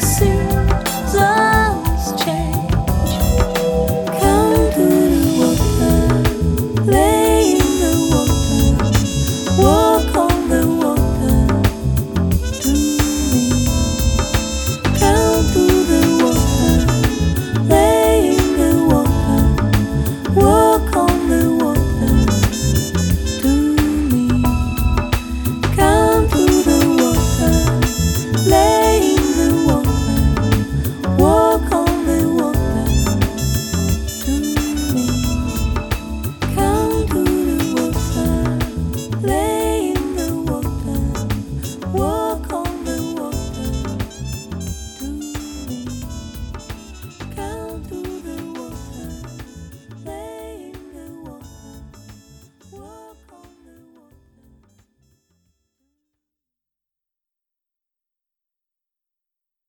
see.